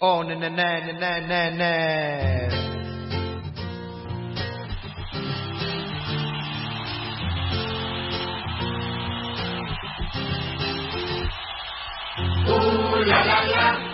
Oh, na na na na na na na. Ooh la la la.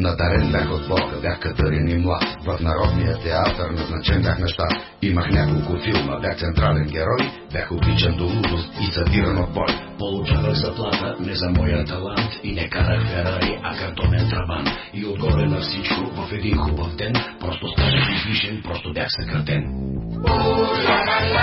Надарен бях от Бога, бях катарин и млад. В Народния театър назначен бях на щат. Имах няколко филма, бях централен герой, бях обичан до лудост и съдиран от бой. Получавах заплата не за моя талант и не карах Ферари, а картонен трабан. И отгоре на всичко, в един хубав ден, просто станах излишен, просто бях съкратен. Ooh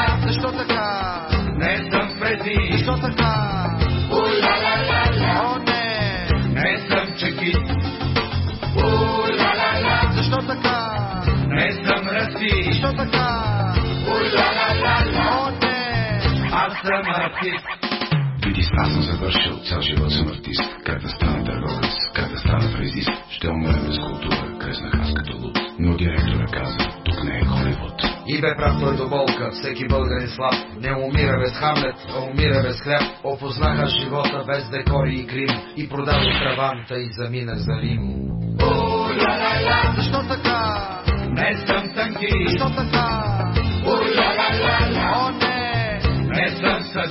съм артист. Види, аз съм завършил, цял живот съм артист. Как да стана търговец, как да стана фрезист. Ще умрем без култура, креснах аз като луд. Но директора каза, тук не е Холивуд. И бе прав той до болка, всеки българин слаб. Не умира без Хамлет, а умира без хляб. Опознаха живота без декори и грим. И продадох траванта и заминах за Рим. Ooh la la la. Защо така? Не съм танки, Защо така?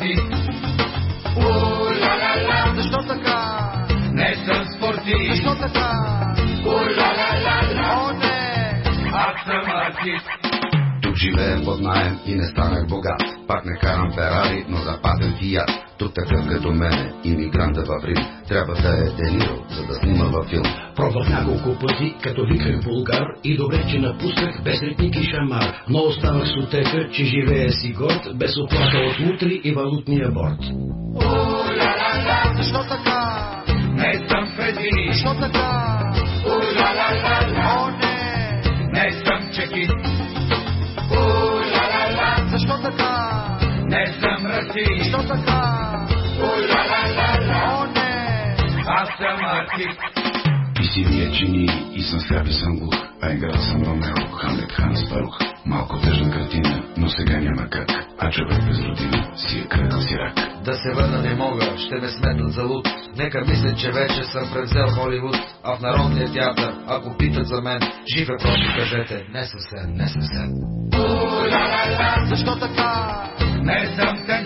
спорти. О, ла, ла, ла. Защо така? Не съм спорти. Защо така? О, ла, ла, ла, ла. О, не. Аз съм артист. Тук живея под найем и не станах богат. Пак не карам Ферари, но запазен фиат. Тук такъв като мене, иммигранта в Рим, трябва да е Дениро, за да снима във филм. Пробвах няколко пъти, като виках булгар и добре, че напусках без ритник и шамар. Но останах с отека, че живея си горд, без оплата от мутри и валутния борт. Ooh la la la. Защо така? Не съм Фреди, Защо така? Съм расист. Защо така? Ooh la la la la. О, не! Аз съм артист. И си ми е чини, и съм сляп и съм глух, а играл съм Ромео, Хамлет, Ханс Барух. Малко тъжна картина, но сега няма как, а човек без родина си е кръгъл си рак. Да се върна не мога, ще ме сметнат за луд. Нека мислят, че вече съм превзел Холивуд. А в Народния театър, ако питат за мен, жив е просто кажете, не съвсем, не съвсем. Ooh la la la. Защо така? Не съм танки,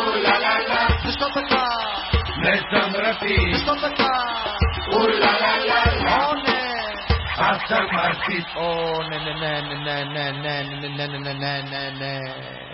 Party. After Party. Oh, na na na na na na na na na na na na na na na